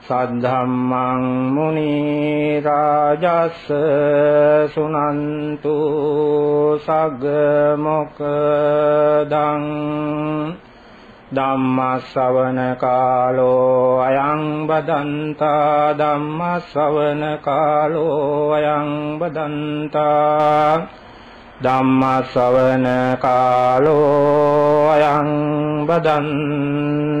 සද්ධම්මං මුනි රාජස් සුනන්තු සග්ග මොකදං ධම්මස්සවන කාලෝ අයං බදන්තා ධම්මස්සවන කාලෝ අයං බදන්තා ධම්මස්සවන කාලෝ අයං බදන්තා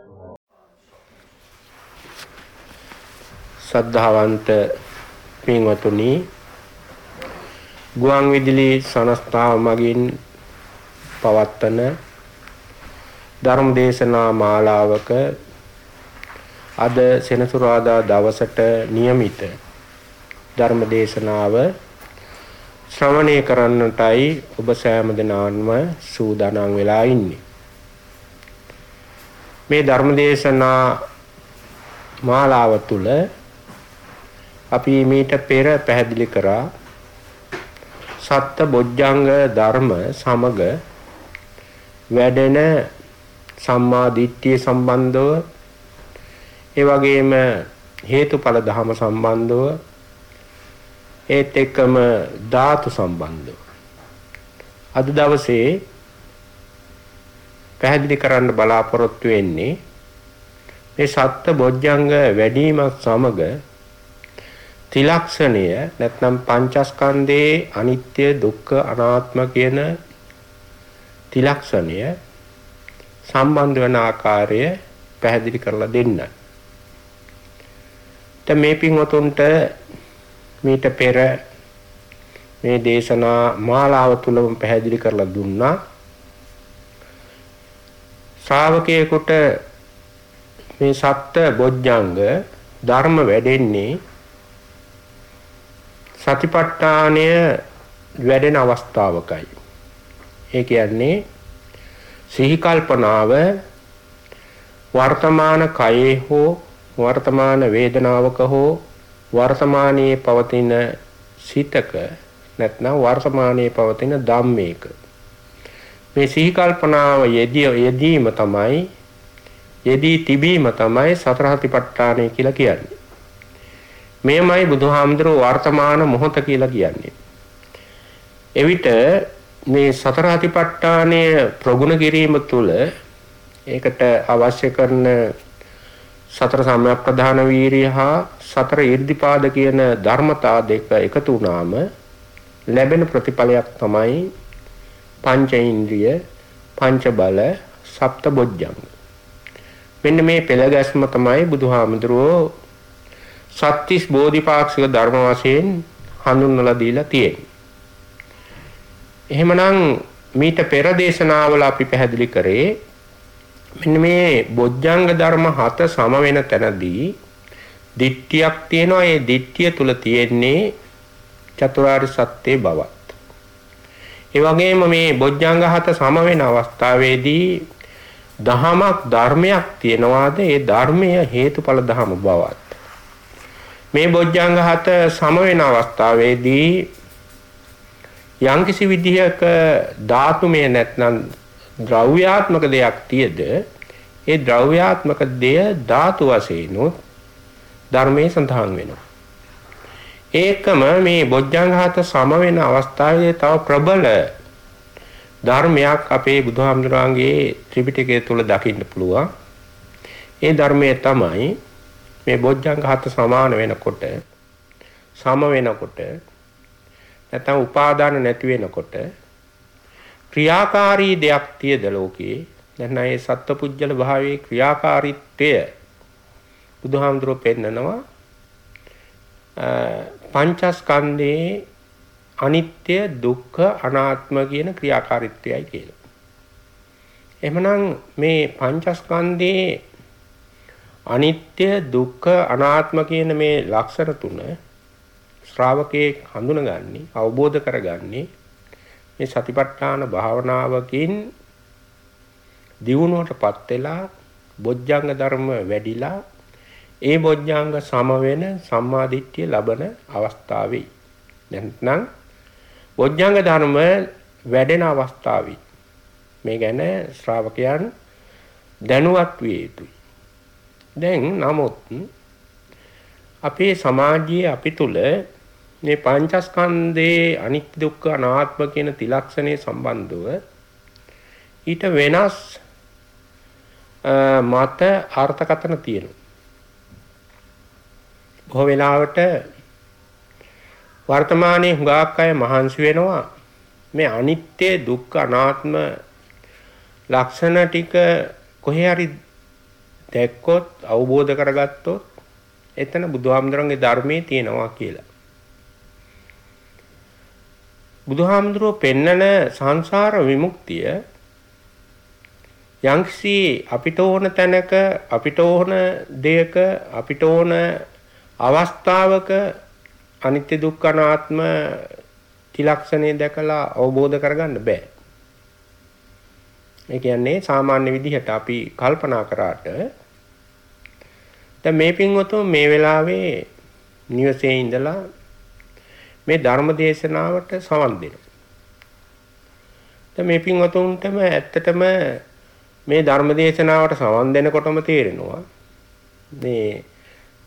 සද්ධාවන්ත පින්වතුනි ගුවන් විදුලි සංස්ථාව මගින් පවත්වන ධර්ම දේශනා මාලාවක අද සෙනසුරාදා දවසට નિયમિત ධර්ම දේශනාව ශ්‍රවණය කරන්නටයි ඔබ සෑම දිනාන්ම සූදානම් වෙලා ඉන්නේ. මේ ධර්ම දේශනා මාලාව තුළ අපි මීට පෙර පැහැදිලි කරා සත්ත බොජ්ජංග ධර්ම සමග වැඩෙන සම්මා දිට්ඨිය සම්බන්ධව ඒ වගේම හේතුඵල ධම සම්බන්ධව ඒත් එක්කම ධාතු සම්බන්ධව. අද දවසේ පැහැදිලි කරන්න බලාපොරොත්තු වෙන්නේ මේ සත්ත බොජ්ජංග වැඩිමත් සමග ත්‍රිලක්ෂණය නැත්නම් පංචස්කන්ධයේ අනිත්‍ය දුක්ඛ අනාත්ම කියන ත්‍රිලක්ෂණය සම්බන්ධ වන ආකාරය පැහැදිලි කරලා දෙන්නයි. දැන් මේ පින්වතුන්ට මීට පෙර මේ දේශනා මාලාව තුලම පැහැදිලි කරලා දුන්නා. ශ්‍රාවකයෙකුට මේ සත්‍ය බොජ්ජංග ධර්ම වැඩෙන්නේ සතිපට්ඨානය වැඩෙන අවස්ථාවකයි. ඒ කියන්නේ සිහි කල්පනාව වර්තමාන කයේ හෝ වර්තමාන වේදනාවක හෝ වර්තමානයේ පවතින සිතක නැත්නම් වර්තමානයේ පවතින ධම්මයක මේ සිහි කල්පනාව යෙදීම තමයි යෙදී තිබීම තමයි සතර හතිපට්ඨානය කියලා කියන්නේ. මෙයමයි බුදුහාමුදුරුවෝ වර්තමාන මොහොත කියලා කියන්නේ. එවිට මේ සතර අතිපට්ඨානය ප්‍රගුණ කිරීම තුළ ඒකට අවශ්‍ය කරන සතර සම්‍යක්ප්‍රධාන වීරිය හා සතර ඊර්ධිපාද කියන ධර්මතා දෙක එකතු වුණාම ලැබෙන ප්‍රතිඵලයක් තමයි පංච ඉන්ද්‍රිය පංච බල සප්ත බොජ්ජංග මෙන්න මේ පෙළ ගැස්ම තමයි බුදුහාමුදුරුවෝ සත්‍තිස් බෝධිපාක්ෂික ධර්ම වශයෙන් හඳුන්වලා දීලා තියෙන්නේ එහෙමනම් මීට පෙර දේශනාවල අපි පැහැදිලි කරේ මෙන්න මේ බොජ්ජංග ධර්ම හත සම වෙන තැනදී දිට්ඨියක් තියෙනවා ඒ දිට්ඨිය තුල තියෙන්නේ චතුරාර්ය සත්‍ය බවත්. ඒ වගේම මේ බොජ්ජංග හත සම වෙන අවස්ථාවේදී දහමක් ධර්මයක් තියනවාද ඒ ධර්මය හේතුඵල ධම බවත්. මේ බොජ්ජංග හත සම වෙන අවස්ථාවේදී යම්කිසි විදිහක ධාතුමය නැත්නම් ද්‍රව්‍යාත්මක දෙයක් තියද ඒ ද්‍රව්‍යාත්මක දෙය ධාතු වශයෙන් ධර්මයේ සඳහන් වෙනවා. ඒකම මේ බොජ්ජංගහත සම වෙන අවස්ථාවේ තව ප්‍රබල ධර්මයක් අපේ බුදුහාමුදුරන්ගේ ත්‍රිපිටකය තුල දකින්න පුළුවන්. ඒ ධර්මයේ තමයි මේ බොජ්ජංගහත සමාන වෙනකොට සම වෙනකොට නැත්නම් උපාදාන නැති වෙනකොට ක්‍රියාකාරී දෙයක් තියද ලෝකේ දැන් ඒ සත්පුජ්‍යල භාවයේ ක්‍රියාකාරීත්වය බුදුහාමුදුරුවෝ පෙන්නනවා පංචස්කන්ධයේ අනිත්‍ය දුක්ඛ අනාත්ම කියන ක්‍රියාකාරීත්වයයි කියලා. එහෙමනම් මේ පංචස්කන්ධයේ අනිත්‍ය දුක්ඛ අනාත්ම කියන මේ ලක්ෂණ තුන ශ්‍රාවකේ හඳුනගන්නේ අවබෝධ කරගන්නේ මේ සතිපට්ඨාන භාවනාවකින් දියුණුවටපත් වෙලා බොජ්ජංග ධර්ම වැඩිලා ඒ බොජ්ජංග සම වෙන සම්මාදිට්ඨිය ලබන අවස්ථාවේ නැත්නම් බොජ්ජංග ධර්ම වැඩෙන අවස්ථාවේ මේ ගැන ශ්‍රාවකයන් දැනුවත් විය යුතුයි. දැන් නමුත් අපේ සමාජයේ අපි තුල මේ පංචස්කන්ධේ අනිත්‍ය දුක්ඛ අනාත්ම කියන තිලක්ෂණේ සම්බන්ධව ඊට වෙනස් මත අර්ථකථන තියෙනවා. බොහෝ වෙලාවට වර්තමානයේ හුඟක් අය මහන්සි වෙනවා මේ අනිත්‍ය දුක්ඛ අනාත්ම ලක්ෂණ ටික කොහේ හරි දැක්කොත් අවබෝධ කරගත්තොත් එතන බුදුහාමුදුරන්ගේ ධර්මයේ තියෙනවා කියලා. බුදුහාමුදුරුවෝ පෙන්නන සංසාර විමුක්තිය යම්කිසි අපිට ඕන තැනක අපිට ඕන දෙයක අපිට ඕන අවස්ථාවක අනිත්‍ය දුක්ඛ අනාත්ම ත්‍රිලක්ෂණය දැකලා අවබෝධ කරගන්න බෑ. ඒ කියන්නේ සාමාන්‍ය විදිහට අපි කල්පනා කරාට දැන් මේ පින්වතුන් මේ වෙලාවේ නිවසේ ඉඳලා මේ ධර්ම දේශනාවට සවන් දෙනවා. දැන් මේ පින්වතුන්ටම ඇත්තටම මේ ධර්ම දේශනාවට සවන් දෙනකොටම තේරෙනවා මේ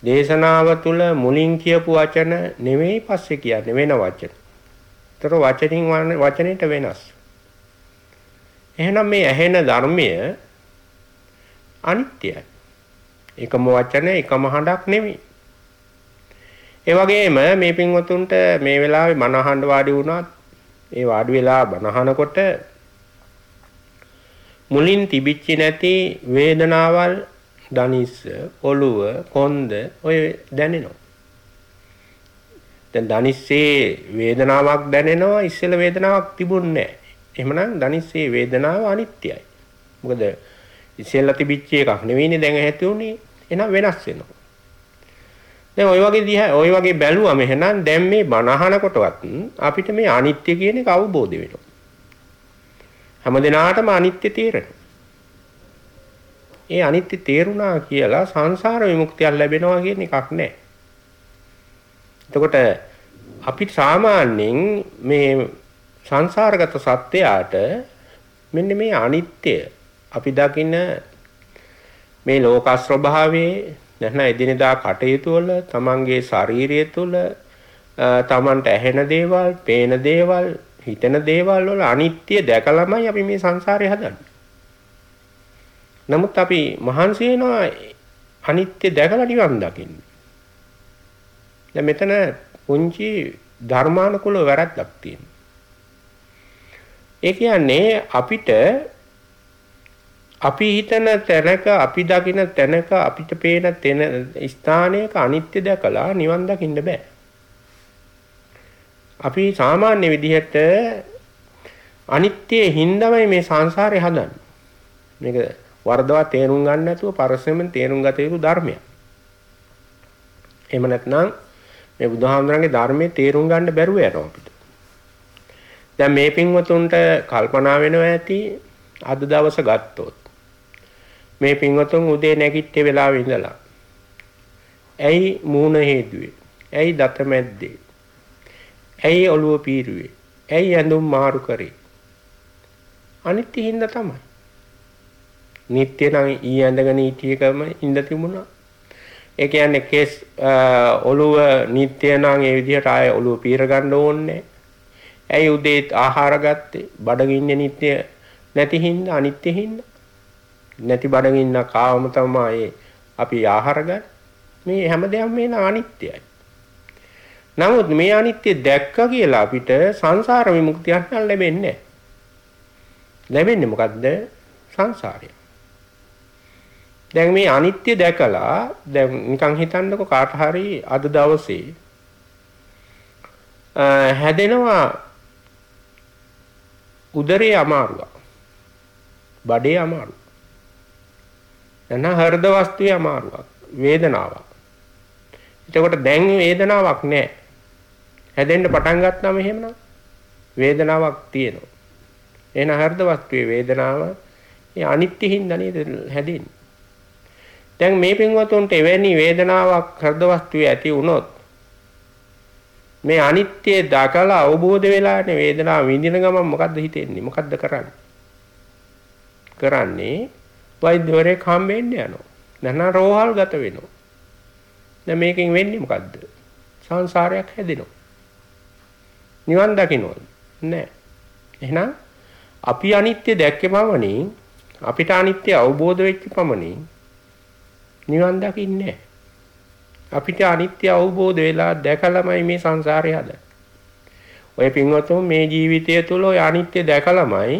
දේශනාව තුළ මුලින් කියපු වචන නෙවෙයි පස්සේ කියන්නේ වෙන වචන. ඒතර වචනින් වචනෙට වෙනස්. එහෙනම් මේ ඇහෙන ධර්මය අනිත්‍යයි. එකම වචන එකම හඬක් නෙවෙයි. ඒ වගේම මේ පින්වතුන්ට මේ වෙලාවේ බණ අහන්න වාඩි වුණත් ඒ වාඩි වෙලා බණ අහනකොට මුලින් තිබිච්ච නැති වේදනාවල් දනිස්ස ඔළුව කොන්ද ඔය දැනෙනවා. දැන් දනිස්සේ වේදනාවක් දැනෙනවා ඉස්සෙල්ල වේදනාවක් තිබුණේ නැහැ. එහෙමනම් දනිස්සේ වේදනාව අනිත්‍යයි. මොකද ඉස්සෙල්ලා තිබිච්ච එකක් නෙවෙයිනේ දැන් ඇති උනේ. එහෙනම් වෙනස් වෙනවා. දැන් ওই වගේ දිහා ওই වගේ බැලුවම එහෙනම් දැන් මේ බනහන කොටවත් අපිට මේ අනිත්‍ය කියන එක අවබෝධ වෙනවා. හැම දිනාටම අනිත්‍ය තේරෙනවා. ඒ අනිත්‍ය තේරුණා කියලා සංසාර විමුක්තියක් ලැබෙනවා කියන එකක් නැහැ. එතකොට අපි සාමාන්‍යයෙන් මේ සංසාරගත සත්‍යයට මෙන්න මේ අනිත්‍ය අපි දකින මේ ලෝක ස්වභාවයේ නැත්නම් එදිනෙදා කටයුතු වල තමන්ගේ ශාරීරිය තුළ තමන්ට ඇහෙන දේවල්, පේන දේවල්, හිතෙන දේවල් වල අනිත්‍ය දැකලාමයි අපි මේ සංසාරේ හදන්නේ. නමුත් අපි මහන්සි වෙනවා අනිත්‍ය දැකලා නිවන් දකින්න. දැන් මෙතන පුංචි ධර්මානුකූල වැරද්දක් තියෙනවා. ඒ කියන්නේ අපිට අපි හිතන තැනක අපි දකින තැනක අපිට පේන තැන ස්ථානයක අනිත්‍ය දැකලා නිවන් දකින්න බෑ. අපි සාමාන්‍ය විදිහට අනිත්‍යයේ හින්දාමයි මේ සංසාරේ හදන්නේ. මේක වර්ධවා තේරුම් ගන්න නැතුව පරසෙමෙන් තේරුම් ගත යුතු ධර්මයක්. එහෙම නැත්නම් මේ බුදුහාමුදුරන්ගේ ධර්මයේ තේරුම් ගන්න බැරුව යනවා අපිට. දැන් මේ පින්වතුන්ට කල්පනා වෙනවා ඇති අද දවස ගත්තොත්. මේ පින්වතුන් උදේ නැගිට්ටේ වෙලාවෙ ඉඳලා. ඇයි මූණ හේදුවේ? ඇයි දත මැද්දේ? ඇයි ඔළුව පීරුවේ? ඇයි ඇඳුම් මාරු කරේ? අනිත් හින්දා තමයි. නිත්‍ය නම් ඊ ඇඳගෙන හිටියකම ඉඳ තිබුණා. ඒ කියන්නේ කේස් ඔළුව නිත්‍ය නම් ඒ විදිහට ආය ඔළුව පීර ගන්න ඕනේ. ඇයි උදේ ආහාර ගත්තේ බඩගින්නේ නිත්‍ය නැති හින්දා අනිත්‍ය හින්දා නැති බඩගින්න කාවම තමයි අපි ආහාර ගන්න. මේ හැමදේම මේන අනිත්‍යයි. නමුත් මේ අනිත්‍ය දැක්ක කියලා අපිට සංසාර විමුක්තියක් ලැබෙන්නේ ලැබෙන්නේ මොකද්ද? සංසාරය. දැන් මේ අනිත්‍ය දැකලා දැන් නිකන් හිතන්නකො කාට හරි අද දවසේ හැදෙනවා උදරේ අමාරුවක්. බඩේ අමාරුවක්. එන හෘද වස්තුවේ අමාරුවක්, වේදනාවක්. එතකොට දැන් වේදනාවක් නැහැ. හැදෙන්න පටන් ගත්තාම එහෙමනම් වේදනාවක් තියෙනවා. එන හෘද වස්තුවේ වේදනාව ඒ අනිත්‍ය හින්දා නේද හැදෙන්නේ. දැන් මේ පින්වතුන්ට එවැනි වේදනාවක් හෘද වස්තුවේ ඇති වුණොත් මේ අනිත්‍ය දකලා අවබෝධ වෙලානේ වේදනාව විඳින ගමන් මොකද්ද හිතෙන්නේ? මොකද්ද කරන්නේ? කරන්නේ වෛද්‍යවරයෙක් හම්බෙන්න යනවා. නැත්නම් රෝහල් ගත වෙනවා. දැන් මේකෙන් වෙන්නේ මොකද්ද? සංසාරයක් හැදෙනවා. නිවන් දකින්නවද? නැහැ. එහෙනම් අපි අනිත්‍ය දැක්කේ පමණින් අපිට අනිත්‍ය අවබෝධ වෙච්ච පමණින් නිවන් දකින්නේ අපිට අනිත්‍ය අවබෝධ වෙලා දැකලාමයි මේ සංසාරය හදන්නේ. ඔය පින්වතුන් මේ ජීවිතය තුළ ඔය අනිත්‍ය දැකලාමයි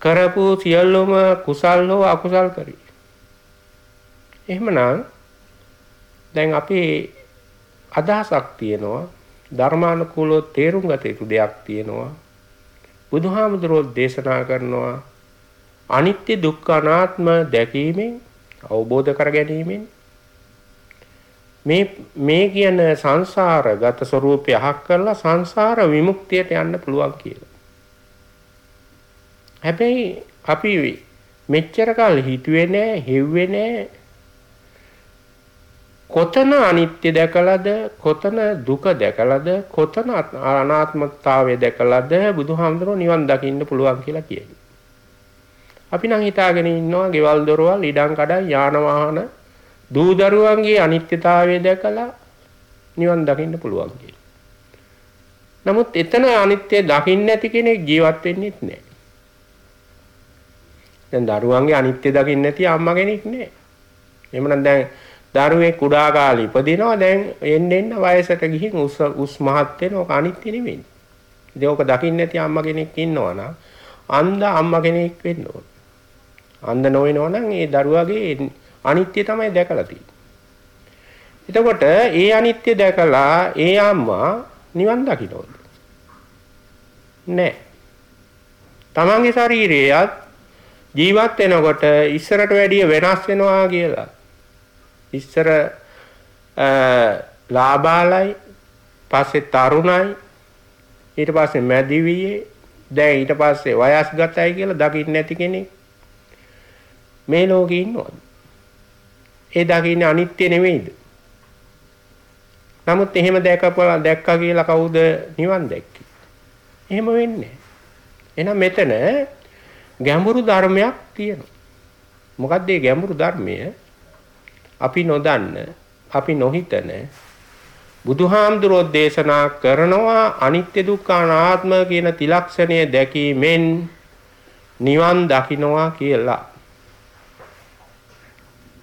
කරපු සියල්ලම කුසල් හෝ අකුසල් කරි. එහෙමනම් දැන් අපි අදහසක් තියෙනවා ධර්මානුකූලව තේරුම් ගත යුතු දෙයක් තියෙනවා. බුදුහාමුදුරුවෝ දේශනා කරනවා අනිත්‍ය දුක්ඛ අනාත්ම දැකීමෙන් අවබෝධ කර ගැනීමෙන් මේ මේ කියන සංසාරගත ස්වરૂපය අහක් කරලා සංසාර විමුක්තියට යන්න පුළුවන් කියලා. හැබැයි අපි මෙච්චර කල් හිතුවේ නෑ, හෙව්වේ නෑ කොතන අනිත්‍ය දැකලාද කොතන දුක දැකලාද කොතන අනාත්මතාවය දැකලාද බුදුහාමුදුරුවෝ නිවන් දකින්න පුළුවන් කියලා කියන්නේ. අපි නම් හිතාගෙන ඉන්නවා ගෙවල් දොරවල් ඉඩම් කඩම් යාන වාහන දූ දරුවන්ගේ අනිත්‍යතාවය දැකලා නිවන් දකින්න පුළුවන් කියලා. නමුත් එතන අනිත්‍ය දකින්න නැති කෙනෙක් ජීවත් වෙන්නේ නැහැ. දැන් දරුවන්ගේ අනිත්‍ය දකින්න නැති අම්මා කෙනෙක් නැහැ. එහෙමනම් දැන් දරුවෙක් කුඩා කාලේ ඉපදිනවා දැන් එන්න එන්න වයසට ගිහින් උස් උස් මහත් වෙන ඕක අනිත්‍ය නෙමෙයි. ඉතින් ඕක දකින්න නැති අම්මා කෙනෙක් ඉන්නවා නම් අන්ධ අම්මා කෙනෙක් වෙන්න ඕන. අන්ධ නොවෙනවා නම් ඒ දරුවාගේ අනිත්‍ය තමයි දැකලා තියෙන්නේ. එතකොට ඒ අනිත්‍ය දැකලා ඒ අම්මා නිවන් දකින්නවද? නෑ. තමන්ගේ ශරීරයත් ජීවත් වෙනකොට ඉස්සරට වැඩිය වෙනස් වෙනවා කියලා ඉස්සර ලාබාලයි පස්සේ තරුණයි ඊට පස්සේ මැදිවියේ දැන් ඊට පස්සේ වයස්ගතයි කියලා දකින්න නැති කෙනෙක් මේ ලෝකේ ඉන්නවද? ඒ දකින්නේ අනිත්‍ය නෙමෙයිද? නමුත් එහෙම දැකපලා දැක්කා කියලා කවුද නිවන් දැක්කේ? එහෙම වෙන්නේ එහෙනම් මෙතන ගැඹුරු ධර්මයක් තියෙනවා. මොකක්ද මේ ගැඹුරු ධර්මය? අපි නොදන්න අපි නොහිතන බුදුහාමුදුරෝ දේශනා කරනවා අනිත්‍ය දුක්ඛ අනාත්ම කියන තිලක්ෂණය දැකීමෙන් නිවන් දකින්නවා කියලා.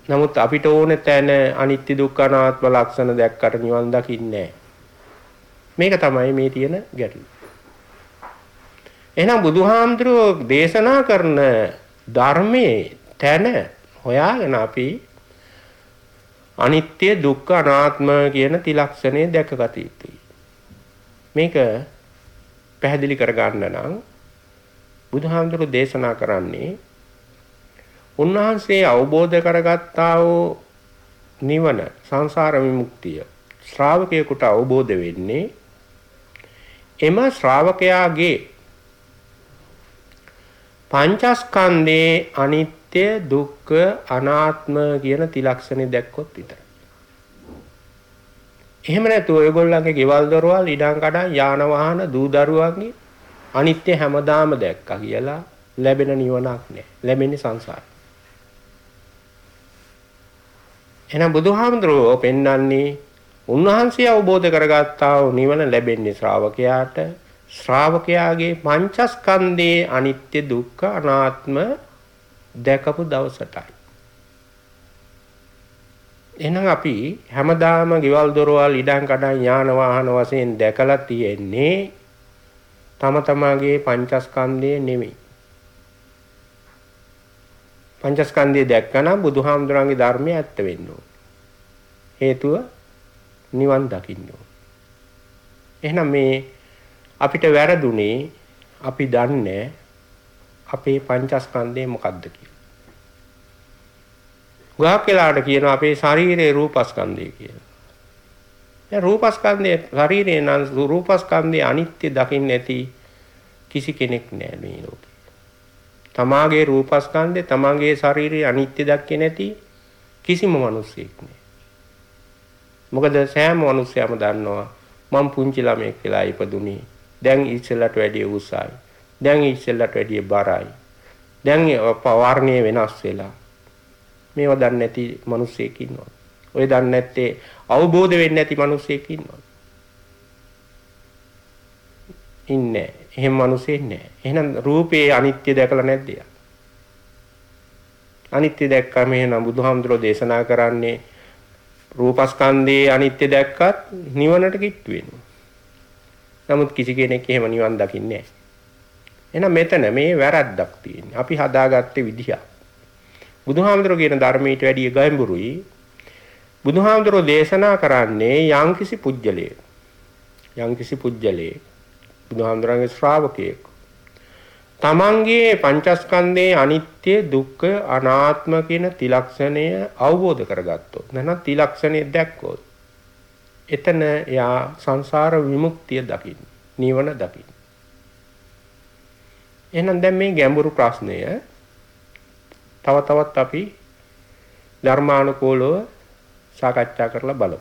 නමුත් අපිට ඕන තැන අනිත්‍ය දුක්ඛ අනාත්ම ලක්ෂණ දැක්කට නිවන් දකින්නේ මේක තමයි මේ තියෙන ගැටලුව. එහෙනම් බුදුහාමුදුරෝ දේශනා කරන ධර්මයේ තැන හොයාගෙන අපි අනිත්‍ය දුක්ඛ අනාත්ම කියන තිලක්ෂණය දැකගත යුතුයි. මේක පැහැදිලි කරගන්න නම් බුදුහාමුදුරු දේශනා කරන්නේ උන්වහන්සේ අවබෝධ කරගත්තා වූ නිවන සංසාර විමුක්තිය ශ්‍රාවකයෙකුට අවබෝධ වෙන්නේ එම ශ්‍රාවකයාගේ පංචස්කන්ධේ අනිත්‍ය දුක්ඛ අනාත්ම කියන තිලක්ෂණය දැක්කොත් විතරයි. එහෙම නැතුව ඔයගොල්ලන්ගේ ගෙවල් දොරවල් ඉඩම් කඩම් යාන වාහන දූ දරුවන්ගේ අනිත්‍ය හැමදාම දැක්කා කියලා ලැබෙන නිවනක් නෑ. ලැබෙන්නේ සංසාරේ. එහෙනම් බුදුහාමුදුරුවෝ පෙන්වන්නේ උන්වහන්සේ අවබෝධ කරගත්තා වූ නිවන ලැබෙන්නේ ශ්‍රාවකයාට ශ්‍රාවකයාගේ පංචස්කන්ධයේ අනිත්‍ය දුක්ඛ අනාත්ම දැකපු දවසටයි. එහෙනම් අපි හැමදාම ගෙවල් දොරවල් ඉඩම් කඩම් යාන වාහන වශයෙන් දැකලා තියෙන්නේ තම තමාගේ පංචස්කන්ධය නෙමෙයි. පංචස්කන්ධය දැක්කනම් බුදුහාමුදුරන්ගේ ධර්මය ඇත්ත වෙන්න ඕන. හේතුව නිවන් දකින්න ඕන. එහෙනම් මේ අපිට වැරදුනේ අපි දන්නේ අපේ පංචස්කන්ධය මොකක්ද කියලා. ගාක් වෙලාට කියනවා අපේ ශරීරයේ රූපස්කන්ධය කියලා. දැන් රූපස්කන්ධය ශරීරේ නම් රූපස්කන්ධය අනිත්‍ය දකින්න ඇති කිසි කෙනෙක් නෑ මේ ලෝකේ. තමාගේ රූපස්කන්ධය තමාගේ ශරීරයේ අනිත්‍ය දැක්කේ නැති කිසිම මිනිසෙක් නෑ. මොකද සෑම මිනිසයාම දන්නවා මම පුංචි ළමයෙක් කියලා ඉපදුනේ. දැන් ඉස්සෙල්ලට වැඩිය උසයි. දැන් ඉස්සෙල්ලට වැඩිය බරයි. දැන් පවර්ණය වෙනස් වෙලා. මේවා දන්නේ නැති මිනිස්සෙක් ඉන්නවා. ඔය දන්නේ නැත්තේ අවබෝධ වෙන්නේ නැති මිනිස්සෙක් ඉන්නවා. ඉන්නේ. එහෙම මිනිස්සෙක් නැහැ. එහෙනම් රූපේ අනිත්‍ය දැකලා නැද්ද යා? අනිත්‍ය දැක්කම එහෙනම් බුදුහාමුදුරෝ දේශනා කරන්නේ රූපස්කන්ධයේ අනිත්‍ය දැක්කත් නිවනට කිට්ටු වෙනවා. නමුත් කිසි කෙනෙක් එහෙම නිවන් දකින්නේ නැහැ. එහෙනම් මෙතන මේ වැරද්දක් තියෙන්නේ. අපි හදාගත්තේ විදිහ. බුදුහාමුදුරෝ කියන ධර්මයට වැඩිය ගැඹුරුයි. බුදුහාමුදුරෝ දේශනා කරන්නේ යම්කිසි පුජ්‍යලයේ. යම්කිසි පුජ්‍යලයේ බුදුහාමුදුරන්ගේ ශ්‍රාවකයෙක්. තමන්ගේ පංචස්කන්ධයේ අනිත්‍ය දුක්ඛ අනාත්ම කියන තිලක්ෂණය අවබෝධ කරගත්තොත් නැත්නම් තිලක්ෂණය දැක්කොත් එතන යා සංසාර විමුක්තිය දකින්න නිවන දකින්න එහෙනම් දැන් මේ ගැඹුරු ප්‍රශ්නය තව තවත් අපි ධර්මානුකූලව සාකච්ඡා කරලා බලමු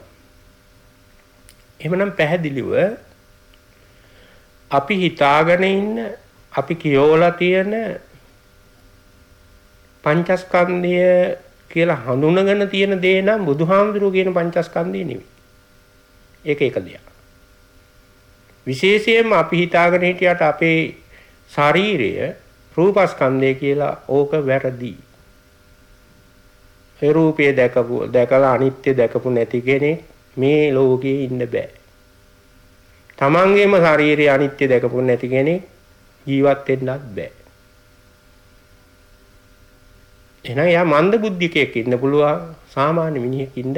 එහෙමනම් පැහැදිලිව අපි හිතාගෙන ඉන්න අපි කියෝලා තියෙන පංචස්කන්ධය කියලා හඳුනගෙන තියෙන දේ නම් බුදුහාමුදුරුවෝ කියන පංචස්කන්ධය නෙවෙයි. ඒක එක දෙයක්. විශේෂයෙන්ම අපි හිතාගෙන හිටියට අපේ ශරීරය රූපස්කන්ධය කියලා ඕක වැරදි. ඒ රූපය දැකපු දැකලා අනිත්‍ය දැකපු නැති කෙනෙක් මේ ලෝකේ ඉන්න බෑ. තමන්ගේම ශරීරයේ අනිත්‍ය දැකපු නැති කෙනෙක් ජීවත් වෙන්නත් බෑ. එහෙනම් යා මන්ද බුද්ධිකයෙක් ඉන්න පුළුවන් සාමාන්‍ය මිනිහෙක් ඉන්න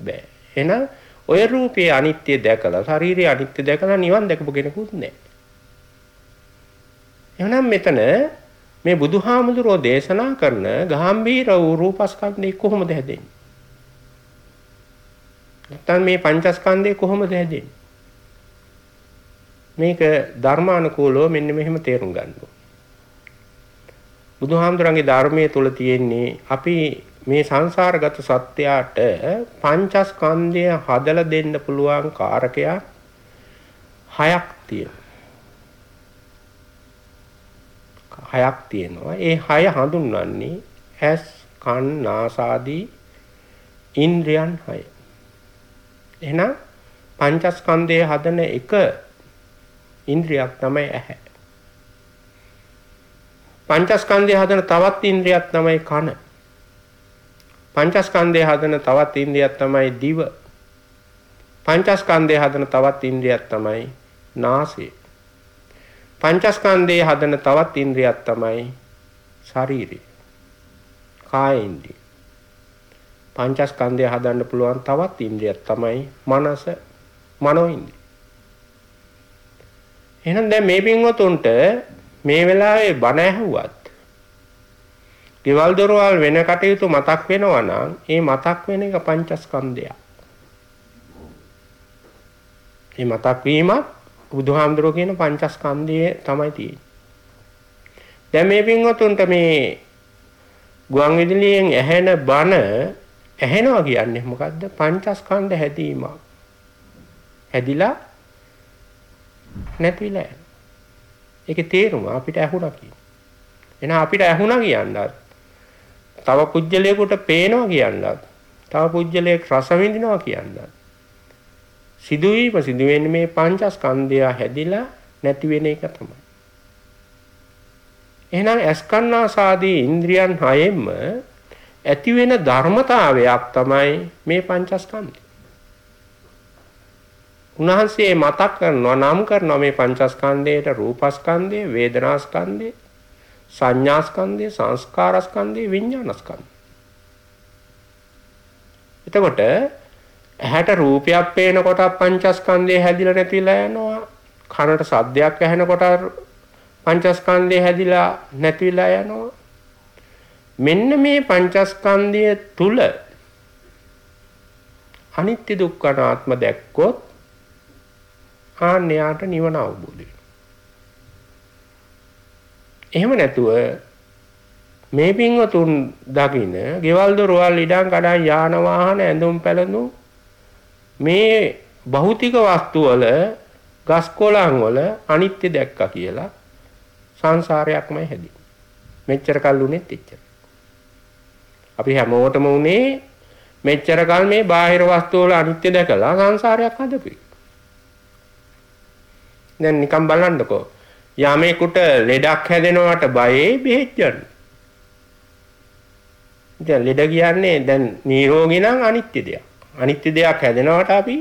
බෑ. එහෙනම් ඔය රූපයේ අනිත්‍ය දැකලා ශරීරයේ අනිත්‍ය දැකලා නිවන් දැකපු කෙනෙකුත් නෑ. එහෙනම් මෙතන මේ බුදුහාමුදුරෝ දේශනා කරන ගාම්භීර වූ රූපස්කන්ධය කොහොමද හැදෙන්නේ? නැත්නම් මේ පංචස්කන්ධය කොහොමද හැදෙන්නේ? මේක ධර්මානුකූලව මෙන්න මෙහෙම තේරුම් ගන්න බුදුහාමුදුරන්ගේ ධර්මයේ තුල තියෙන්නේ අපි මේ සංසාරගත සත්‍යයට පංචස්කන්ධය හදලා දෙන්න පුළුවන් කාරකයක් හයක් තියෙනවා. හයක් තියෙනවා. ඒ හය හඳුන්වන්නේ ඇස්, කන්, නාසාදී ඉන්ද්‍රයන් හය. එහෙනම් පංචස්කන්ධය හදන එක ඉන්ද්‍රියක් තමයි ඇහැ. පංචස්කන්ධය හදන තවත් ඉන්ද්‍රියක් තමයි කන. පංචස්කන්ධය හදන තවත් ඉන්ද්‍රියක් තමයි දිව. පංචස්කන්ධය හදන තවත් ඉන්ද්‍රියක් තමයි නාසය. පංචස්කන්ධය හදන තවත් ඉන්ද්‍රියක් තමයි ශරීරය. කාය ඉන්ද්‍රිය. පංචස්කන්ධය හදන්න පුළුවන් තවත් ඉන්ද්‍රියක් තමයි මනස මනෝ ඉන්ද්‍රිය. එහෙනම් දැන් මේ පින්වතුන්ට මේ වෙලාවේ බණ ඇහුවත් ගෙවල් දොරවල් වෙන කටයුතු මතක් වෙනවා නම් ඒ මතක් වෙන එක පංචස්කන්ධයක්. මේ මතක් වීමත් බුදුහාමුදුරුවෝ කියන පංචස්කන්ධයේ තමයි තියෙන්නේ. දැන් මේ පින්වතුන්ට මේ ගුවන් විදුලියෙන් ඇහෙන බණ ඇහෙනවා කියන්නේ මොකද්ද? පංචස්කන්ධ හැදීමක්. හැදිලා නැතිලා යනවා. ඒකේ තේරුම අපිට ඇහුණා කියන්නේ. එහෙනම් අපිට ඇහුණා කියනවත් තව පුජ්‍යලයකට පේනවා කියනවත් තව පුජ්‍යලයක රස විඳිනවා කියනවත් සිදුවීම සිදුවෙන්නේ මේ පංචස්කන්ධය හැදිලා නැති වෙන එක තමයි. එහෙනම් අස්කන්නාසාදී ඉන්ද්‍රියන් හයෙන්ම ඇති වෙන ධර්මතාවයක් තමයි මේ පංචස්කන්ධය. උන්වහන්සේ මතක් කරනවා නම් කරනවා මේ පංචස්කන්ධයට රූපස්කන්ධය, වේදනාස්කන්ධය, සංඥාස්කන්ධය, සංස්කාරස්කන්ධය, විඥානස්කන්ධය. එතකොට ඇහැට රූපයක් පේනකොට පංචස්කන්ධය හැදිලා නැතිලා යනවා. කනට සද්දයක් ඇහෙනකොට පංචස්කන්ධය හැදිලා නැතිලා යනවා. මෙන්න මේ පංචස්කන්ධය තුල අනිත්‍ය දුක්ඛ අනාත්ම දැක්කොත් ආන්‍යයට නිවන අවබෝධ එහෙම නැතුව මේ පින්වතුන් දකින්න ගෙවල් දොරවල් ඉඩම් කඩම් යාන වාහන ඇඳුම් පැළඳුම් මේ භෞතික වස්තු වල ගස් කොළන් වල අනිත්‍ය දැක්කා කියලා සංසාරයක්මයි හැදෙන්නේ. මෙච්චර කල් උනේත් එච්චර. අපි හැමෝටම උනේ මෙච්චර කල් මේ බාහිර වස්තු වල අනිත්‍ය දැකලා සංසාරයක් හදපු. දැන් නිකන් බලන්නකෝ. යමෙකුට ලෙඩක් හැදෙනවට බයේ බෙහෙත් ගන්න. දැන් ලෙඩ කියන්නේ දැන් නිරෝගී නම් අනිත්‍ය දෙයක්. අනිත්‍ය දෙයක් හැදෙනවට අපි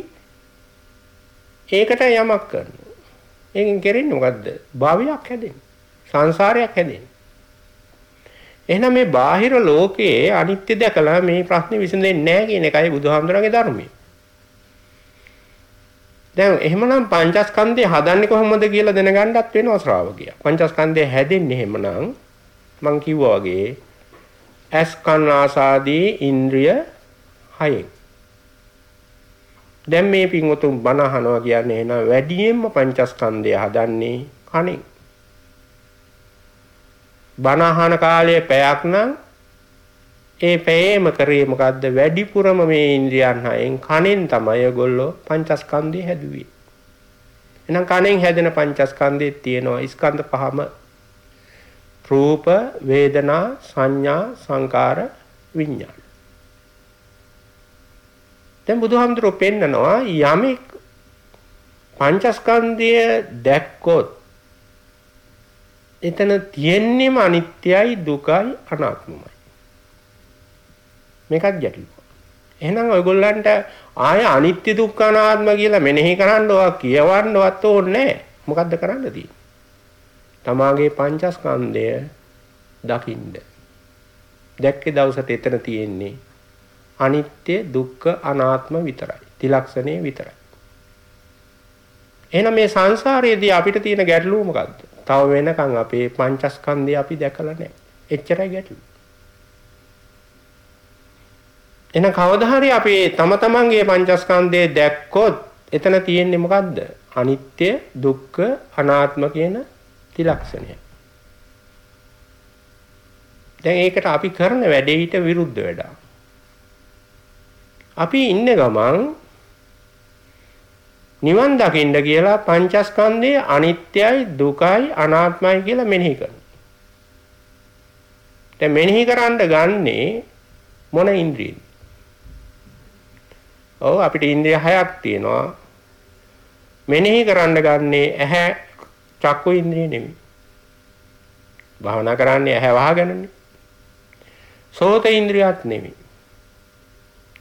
ඒකට යමක් කරනවා. ඒකෙන් කරන්නේ මොකද්ද? භාවයක් හැදෙන්නේ. සංසාරයක් හැදෙන්නේ. එහෙනම් මේ බාහිර ලෝකයේ අනිත්‍ය දැකලා මේ ප්‍රශ්නේ විසඳෙන්නේ නැහැ කියන එකයි බුදුහාමුදුරන්ගේ ධර්මය. දැන් එහෙමනම් පංචස්කන්ධය හදන්නේ කොහොමද කියලා දැනගන්නත් වෙනවා ශ්‍රාවකයා. පංචස්කන්ධය හැදෙන්නේ එහෙමනම් මං කිව්වා වගේ ඇස් කන් ආසාදී ඉන්ද්‍රිය හයෙන්. දැන් මේ පින්වතුන් බණ අහනවා කියන්නේ එහෙනම් වැඩියෙන්ම පංචස්කන්ධය හදන්නේ කණෙන්. බණ අහන කාලයේ පැයක් නම් ඒ පැයේම කරේ මොකද්ද වැඩිපුරම මේ ඉන්ද්‍රියන් හයෙන් කණෙන් තමයි ඔයගොල්ලෝ පංචස්කන්ධය හැදුවේ. එහෙනම් කණෙන් හැදෙන පංචස්කන්ධයේ තියෙනවා ස්කන්ධ පහම රූප, වේදනා, සංඥා, සංකාර, විඥාන. දැන් බුදුහාමුදුරුවෝ පෙන්නනවා යමෙක් පංචස්කන්ධය දැක්කොත් එතන තියෙන්නේම අනිත්‍යයි දුකයි අනාත්මයි. මේකත් ගැටලුව. එහෙනම් ඔයගොල්ලන්ට ආය අනිත්‍ය දුක්ඛ අනාත්ම කියලා මෙනෙහි කරන්නවත් කියවන්නවත් ඕනේ නැහැ. මොකද්ද කරන්න තියෙන්නේ? තමාගේ පංචස්කන්ධය දකින්න. දැක්කේ දවසට එතන තියෙන්නේ අනිත්‍ය දුක්ඛ අනාත්ම විතරයි. තිලක්ෂණේ විතරයි. එහෙනම් මේ සංසාරයේදී අපිට තියෙන ගැටලුව මොකද්ද? තව වෙනකන් අපේ පංචස්කන්ධය අපි දැකලා නැහැ. එච්චරයි ගැටලුව. එහෙනම් කවදා හරි අපි තම තමන්ගේ පංචස්කන්ධය දැක්කොත් එතන තියෙන්නේ මොකද්ද? අනිත්‍ය, දුක්ඛ, අනාත්ම කියන ත්‍රිලක්ෂණය. දැන් ඒකට අපි කරන වැඩේ ඊට විරුද්ධ වැඩක්. අපි ඉන්න ගමන් නිවන් දකින්න කියලා පංචස්කන්ධයේ අනිත්‍යයි දුකයි අනාත්මයි කියලා මෙනෙහි කරනවා. දැන් මෙනෙහි කරන්න ගන්නේ මොන ඉන්ද්‍රියද? ඔව් අපිට ඉන්ද්‍රිය හයක් තියෙනවා. මෙනෙහි කරන්න ගන්නේ ඇහැ චක්කු ඉන්ද්‍රිය නෙමෙයි. භාවනා කරන්නේ ඇහැ වහගෙනනේ. සෝත ඉන්ද්‍රියත් නෙමෙයි.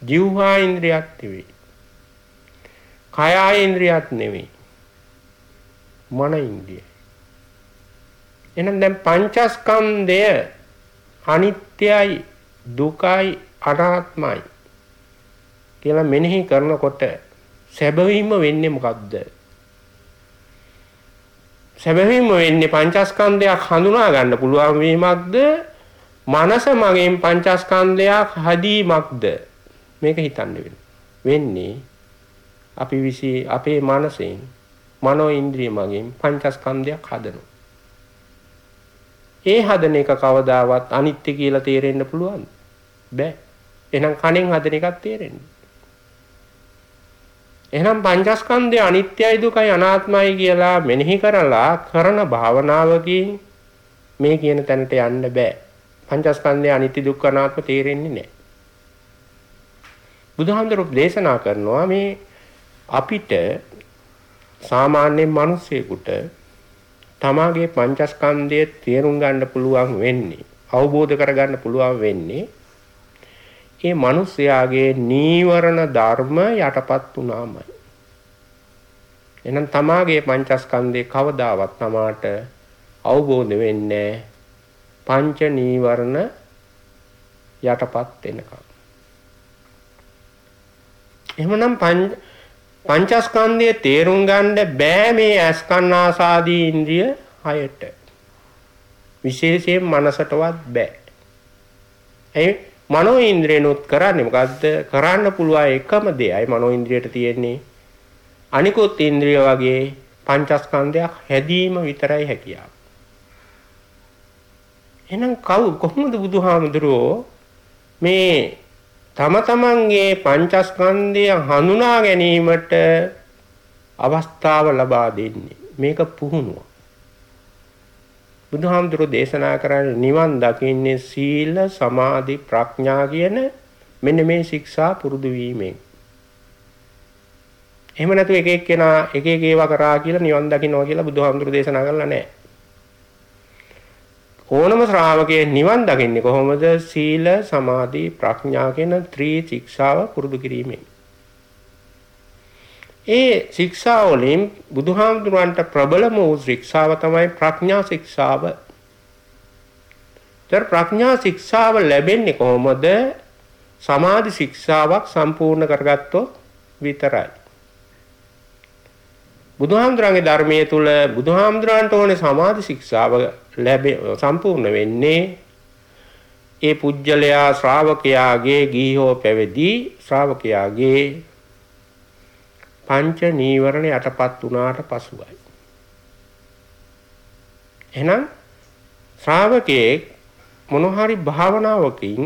ජීවහා ඉන්ද්‍රියක් නෙවෙයි. කය ඉන්ද්‍රියක් නෙවෙයි. මන ඉන්ද්‍රිය. එහෙනම් දැන් පංචස්කන්ධය අනිත්‍යයි දුකයි අනාත්මයි කියලා මෙනෙහි කරනකොට සැබවින්ම වෙන්නේ මොකද්ද? සැබවින්ම වෙන්නේ පංචස්කන්ධයක් හඳුනා ගන්න පුළුවන් වීමක්ද? මනස මගෙන් පංචස්කන්ධයක් හදීමක්ද? මේක හිතන්න වෙන්නේ අපි විසි අපේ මනසෙන් මනෝ ඉන්ද්‍රිය මගින් පංචස්කන්ධයක් හදනවා. ඒ හදන එක කවදාවත් අනිත්‍ය කියලා තේරෙන්න පුළුවන් බෑ. එහෙනම් කණෙන් හදන එකක් තේරෙන්නේ. එහෙනම් පංචස්කන්ධය අනිත්‍යයි දුකයි අනාත්මයි කියලා මෙනෙහි කරලා කරන භාවනාවකින් මේ කියන තැනට යන්න බෑ. පංචස්කන්ධය අනිත්‍ය දුක්ඛ අනාත්ම තේරෙන්නේ නැහැ. බුදුහාමුදුරුවෝ දේශනා කරනවා මේ අපිට සාමාන්‍ය මිනිස්සෙකුට තමාගේ පංචස්කන්ධය තේරුම් ගන්න පුළුවන් වෙන්නේ අවබෝධ කරගන්න පුළුවන් වෙන්නේ ඒ මිනිස්යාගේ නීවරණ ධර්ම යටපත් වුණාමයි. එහෙනම් තමාගේ පංචස්කන්ධේ කවදාවත් තමාට අවබෝධ වෙන්නේ පංච නීවරණ යටපත් වෙනකම්. එහෙමනම් පංචස්කන්ධය තේරුම් ගන්න බෑ මේ අස්කන්නාසාදී ඉන්ද්‍රිය හයට. විශේෂයෙන් මනසටවත් බෑ. ඒ මනෝ ඉන්ද්‍රියනොත් කරන්නේ මොකද්ද? කරන්න පුළුවන් එකම දෙයයි මනෝ ඉන්ද්‍රියට තියෙන්නේ. අනිකුත් ඉන්ද්‍රිය වගේ පංචස්කන්ධයක් හැදීම විතරයි හැකියාව. එහෙනම් කවු කොහොමද බුදුහාමුදුරුවෝ මේ තම තමන්ගේ පංචස්කන්ධය හඳුනා ගැනීමට අවස්ථාව ලබා දෙන්නේ මේක පුහුණුව බුදුහාමුදුරුවෝ දේශනා කරන්නේ නිවන් දකින්නේ සීල සමාධි ප්‍රඥා කියන මෙන්න මේ ශික්ෂා පුරුදු වීමෙන් එහෙම නැතු එක එක්කෙනා එක එක ඒවා කරා කියලා නිවන් දකින්නවා කියලා බුදුහාමුදුරුවෝ දේශනා කරලා නැහැ ඕනම ශ්‍රාවකයෙක් නිවන් දකින්නේ කොහොමද? සීල, සමාධි, ප්‍රඥා කියන ත්‍රි ශික්ෂාව පුරුදු කිරීමෙන්. ඒ ශික්ෂා වලින් බුදුහාමුදුරන්ට ප්‍රබලම වූ ශික්ෂාව තමයි ප්‍රඥා ශික්ෂාව. තර ප්‍රඥා ශික්ෂාව ලැබෙන්නේ කොහොමද? සමාධි ශික්ෂාවක් සම්පූර්ණ කරගත්තොත් විතරයි. බුදුහාමුදුරන්ගේ ධර්මයේ තුල බුදුහාමුදුරන්ට ඕනේ සමාධි ශික්ෂාව ලැබෙ සම්පූර්ණ වෙන්නේ ඒ පුජ්‍යලයා ශ්‍රාවකයාගේ ගීහෝ පැවිදි ශ්‍රාවකයාගේ පංච නීවරණ යටපත් වුණාට පසුයි. එහෙනම් ශ්‍රාවකයේ මොන හරි භාවනාවකින්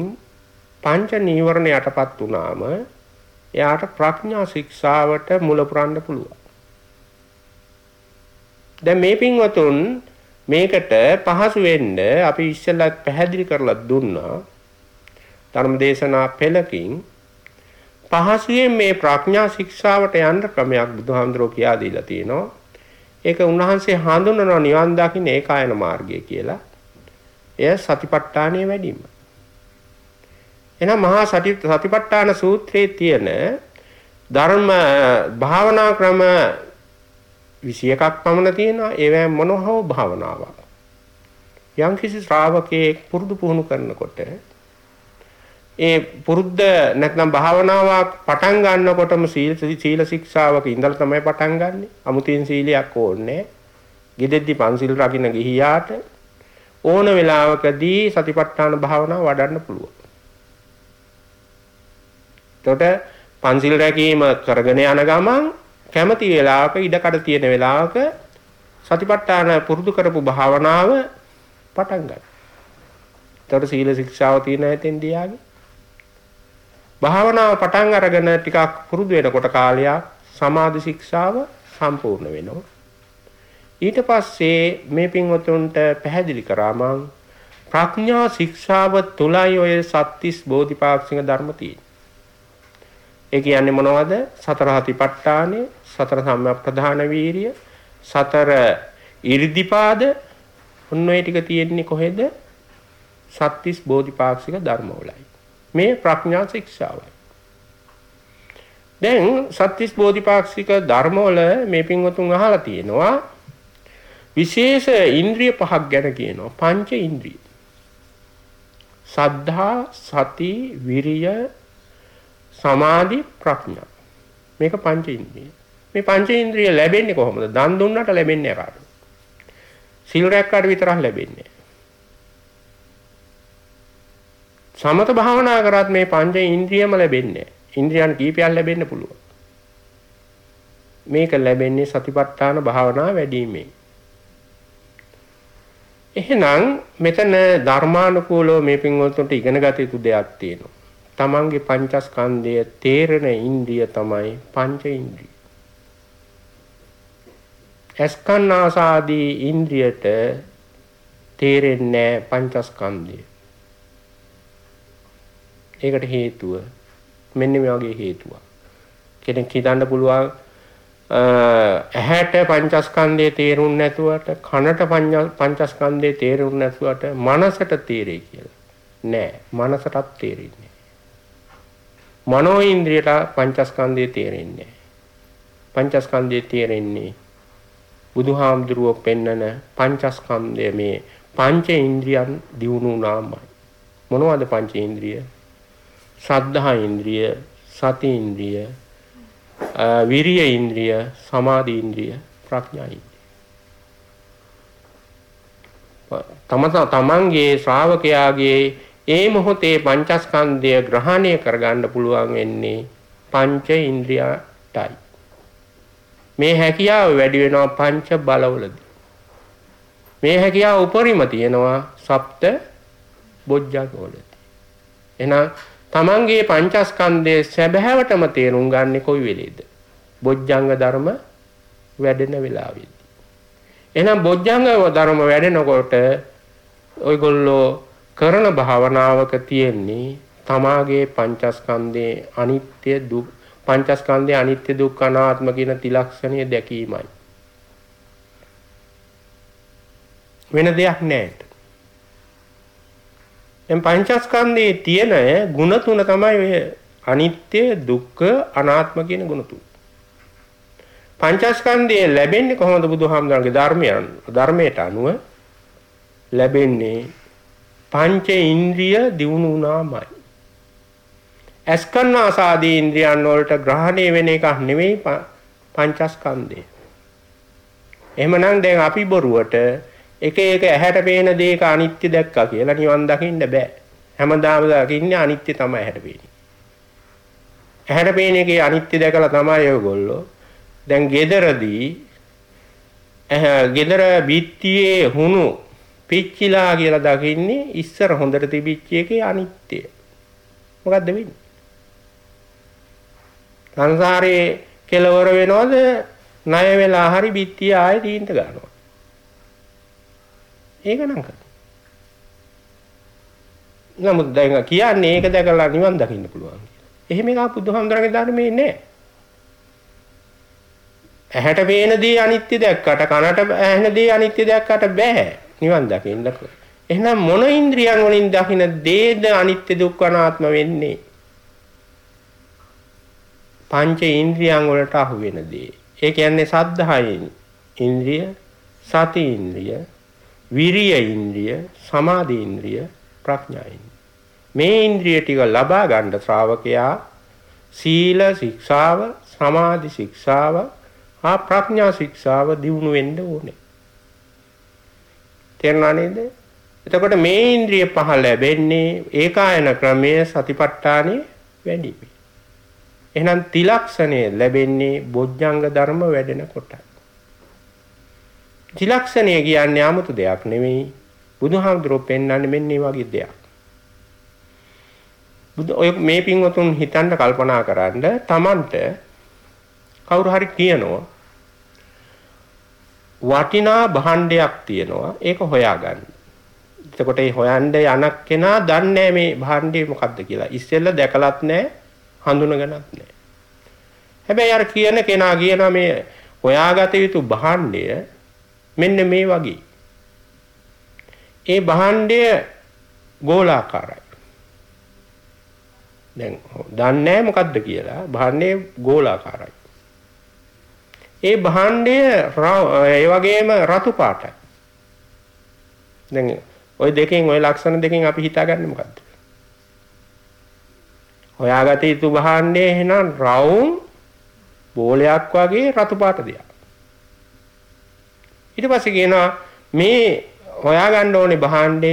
පංච නීවරණ යටපත් වුණාම එයාට ප්‍රඥා ශික්ෂාවට මුල පුරන්න පුළුවන්. දැන් මේ පින්වතුන් මේකට පහසු වෙන්න අපි ඉස්සෙල්ලා පැහැදිලි කරලා දුන්නා ධර්මදේශනා පෙළකින් පහසුවෙන් මේ ප්‍රඥා ශික්ෂාවට යන්න ක්‍රමයක් බුදුහාමුදුරුවෝ කියා දීලා තියෙනවා. ඒක උන්වහන්සේ හඳුන්වනවා නිවන් දකින්න ඒකායන මාර්ගය කියලා. එය සතිපට්ඨානයේ වැඩිම. එහෙනම් මහා සති සතිපට්ඨාන සූත්‍රයේ තියෙන ධර්ම භාවනා ක්‍රම 21ක් පමණ තියෙනවා ඒවැ මොනහෝ භාවනාවක්. යම්කිසි ශ්‍රාවකයෙක් පුරුදු පුහුණු කරනකොට ඒ පුරුද්ද නැත්නම් භාවනාවක් පටන් ගන්නකොටම සීල සීල ශික්ෂාවක ඉඳලා තමයි පටන් ගන්නෙ. අමුතින් සීලයක් ඕනේ. ගෙදෙද්දි පන්සිල් රකින්න ගිහියාට ඕන වෙලාවකදී සතිපට්ඨාන භාවනාව වඩන්න පුළුවන්. එතකොට පන්සිල් රැකීම කරගෙන යන ගමන් කැමති වෙලාවක ඉඩකඩ තියෙන වෙලාවක සතිපට්ඨාන පුරුදු කරපු භාවනාව පටන් ගන්න. එතකොට සීල ශික්ෂාව තියෙන ඇතෙන්දී යාගේ. භාවනාව පටන් අරගෙන ටිකක් පුරුදු වෙනකොට කාලයක් සමාධි ශික්ෂාව සම්පූර්ණ වෙනවා. ඊට පස්සේ මේ පින්වතුන්ට පැහැදිලි කරා මං ප්‍රඥා ශික්ෂාව තුලයි ඔය සත්‍තිස් බෝධිපාක්ෂික ධර්ම තියෙන්නේ. ඒ කියන්නේ මොනවද? සතර හතිපට්ඨානෙ, සතර සම්‍යක්ප්‍රධාන වීරිය, සතර ඉරිදිපාද ඔන්න ඔය ටික තියෙන්නේ කොහෙද? සත්‍තිස් බෝධිපාක්ෂික ධර්මවලයි. මේ ප්‍රඥා ශික්ෂාවයි. දැන් සත්‍තිස් බෝධිපාක්ෂික ධර්මවල මේ පින්වතුන් අහලා තියෙනවා විශේෂ ඉන්ද්‍රිය පහක් ගැන කියනවා පංච ඉන්ද්‍රිය. සද්ධා සති විරිය සමාධි ප්‍රඥා. මේක පංච ඉන්ද්‍රිය. මේ පංච ඉන්ද්‍රිය ලැබෙන්නේ කොහොමද? දන් දුන්නට ලැබෙන්නේ කාටද? සිල් රැක්කාට විතරක් ලැබෙන්නේ. සමත භාවනා කරත් මේ පංච ඉන්ද්‍රියම ලැබෙන්නේ. ඉන්ද්‍රියන් කීපයක් ලැබෙන්න පුළුවන්. මේක ලැබෙන්නේ සතිපට්ඨාන භාවනා වැඩිමෙන්. එහෙනම් මෙතන ධර්මානුකූලව මේ පින්වලට ඉගෙන ගත යුතු දෙයක් තියෙනවා. තමන්ගේ පංචස්කන්ධය තේරෙන ඉන්ද්‍රිය තමයි පංච ඉන්ද්‍රිය. ඇස්කන්නාසාදී ඉන්ද්‍රියට තේරෙන්නේ පංචස්කන්ධය. ඒකට හේතුව මෙන්න මේ වගේ හේතුවක්. කෙනෙක් හිතන්න පුළුවන් ඇහැට පංචස්කන්ධය තේරුම් නැතුවට කනට පංචස්කන්ධය තේරුම් නැතුවට මනසට තේරෙයි කියලා. නෑ මනසටත් තේරෙන්නේ මනෝ ඉන්ද්‍රියට පංචස්කන්ධය තේරෙන්නේ පංචස්කන්ධය තේරෙන්නේ බුදුහාමුදුරුවෝ පෙන්නන පංචස්කන්ධය මේ පංච ඉන්ද්‍රියන් දියුණු වුණාමයි. මොනවද පංච ඉන්ද්‍රිය? සද්ධා ඉන්ද්‍රිය, සති ඉන්ද්‍රිය, විරිය ඉන්ද්‍රිය, සමාධි ඉන්ද්‍රිය, ප්‍රඥා ඉන්ද්‍රිය. තම තමන්ගේ ශ්‍රාවකයාගේ ඒ මොහොතේ පංචස්කන්ධය ග්‍රහණය කරගන්න පුළුවන් වෙන්නේ පංච ඉන්ද්‍රියටයි. මේ හැකියාව වැඩි වෙනවා පංච බලවලදී. මේ හැකියාව උපරිම තියෙනවා සප්ත බොජ්ජංගවලදී. එහෙනම් තමන්ගේ පංචස්කන්ධයේ සැබෑවටම තේරුම් ගන්න කොයි වෙලේද? බොජ්ජංග ධර්ම වැඩෙන වෙලාවෙදී. එහෙනම් බොජ්ජංග ධර්ම වැඩෙනකොට ඔයගොල්ලෝ කරන භාවනාවක තියෙන්නේ තමාගේ පංචස්කන්ධයේ අනිත්‍ය දුක් පංචස්කන්ධයේ අනිත්‍ය දුක්ඛ අනාත්ම කියන තිලක්ෂණය දැකීමයි. වෙන දෙයක් නැහැ. දැන් පංචස්කන්ධයේ තියෙන ಗುಣ තුන තමයි ඔය අනිත්‍ය දුක්ඛ අනාත්ම කියන ගුණ තුන. පංචස්කන්ධය ලැබෙන්නේ කොහොමද බුදුහාමුදුරන්ගේ ධර්මයන් ධර්මයට අනුව ලැබෙන්නේ පංච ඉන්ද්‍රිය දියුණු වුණාමයි. අස්කන්න ආසාදී ඉන්ද්‍රියන් වලට ග්‍රහණය වෙන එකක් නෙවෙයි පංචස්කන්ධය. එහෙමනම් දැන් අපි බොරුවට එක එක ඇහැට පේන දේක අනිත්‍ය දැක්කා කියලා නිවන් දකින්න බෑ. හැමදාම දකින්නේ අනිත්‍ය තමයි ඇහැට පේන්නේ. ඇහැට පේන එකේ අනිත්‍ය දැකලා තමයි ඔයගොල්ලෝ දැන් gederදී ඇහ gedara බිත්තියේ හුණු පිච්චිලා කියලා දකින්නේ ඉස්සර හොඳට තිබිච්ච එකේ අනිත්‍ය. මොකද්ද වෙන්නේ? සංසාරේ කෙලවර වෙනවද? ණය වෙලා හරි බිත්තිය ආයෙ තීන්ත ගන්නවා. ඒක නම් කරන්නේ. නමුත් දැන් කියන්නේ ඒක දැකලා නිවන් දකින්න පුළුවන් කියලා. එහෙම එකක් බුදුහාමුදුරන්ගේ ධර්මයේ නැහැ. ඇහැට පේන දේ අනිත්‍ය දැක්කට කනට ඇහෙන දේ අනිත්‍ය දැක්කට බෑ නිවන් දකින්න. එහෙනම් මොන ඉන්ද්‍රියන් වලින් දකින්න දේද අනිත්‍ය දුක්ඛ අනාත්ම වෙන්නේ? පංච ඉන්ද්‍රියන් වලට අහු වෙන දේ. ඒ කියන්නේ සද්ධායෙන් ඉන්ද්‍රිය, සති ඉන්ද්‍රිය, විරිය ඉන්ද්‍රිය, සමාධි ඉන්ද්‍රිය, ප්‍රඥා ඉන්ද්‍රිය. මේ ඉන්ද්‍රිය ටික ලබා ගන්න ශ්‍රාවකයා සීල ශික්ෂාව, සමාධි ශික්ෂාව, හා ප්‍රඥා ශික්ෂාව දියුණු වෙන්න ඕනේ. තේරුණා නේද? එතකොට මේ ඉන්ද්‍රිය පහ ලැබෙන්නේ ඒකායන ක්‍රමයේ සතිපට්ඨානෙ වැඩි. එහෙනම් තිලක්ෂණය ලැබෙන්නේ බොජ්ජංග ධර්ම වැඩෙන කොටයි. ත්‍රිලක්ෂණය කියන්නේ 아무තු දෙයක් නෙමෙයි. බුදුහාමුදුරුවෝ පෙන්වන්නේ මෙන්න මේ වගේ දෙයක්. බුදු ඔය මේ පින්වතුන් හිතන්න කල්පනා කරන්න Tamanට කවුරු හරි කියනවා වටිනා භාණ්ඩයක් තියෙනවා ඒක හොයාගන්න. එතකොට ඒ හොයන්න යන කෙනා දන්නේ මේ භාණ්ඩේ මොකද්ද කියලා. ඉස්සෙල්ලා දැකලත් නැහැ හඳුනගනත් නැහැ. හැබැයි අර කියන කෙනා කියනවා මේ හොයාගත යුතු භාණ්ඩය මෙන්න මේ වගේ. ඒ භාණ්ඩය ගෝලාකාරයි. දැන් දන්නේ මොකද්ද කියලා භාණ්ඩය ගෝලාකාරයි. ඒ භාණ්ඩය ඒ වගේම රතු පාටයි. දැන් ওই දෙකෙන් ওই ලක්ෂණ දෙකෙන් අපි හිතාගන්නේ මොකද්ද? හොයාගත යුතු භාණ්ඩය එහෙනම් රවුම් බෝලයක් වගේ රතු පාට දෙයක්. ඊට පස්සේ කියනවා මේ හොයාගන්න ඕනේ භාණ්ඩය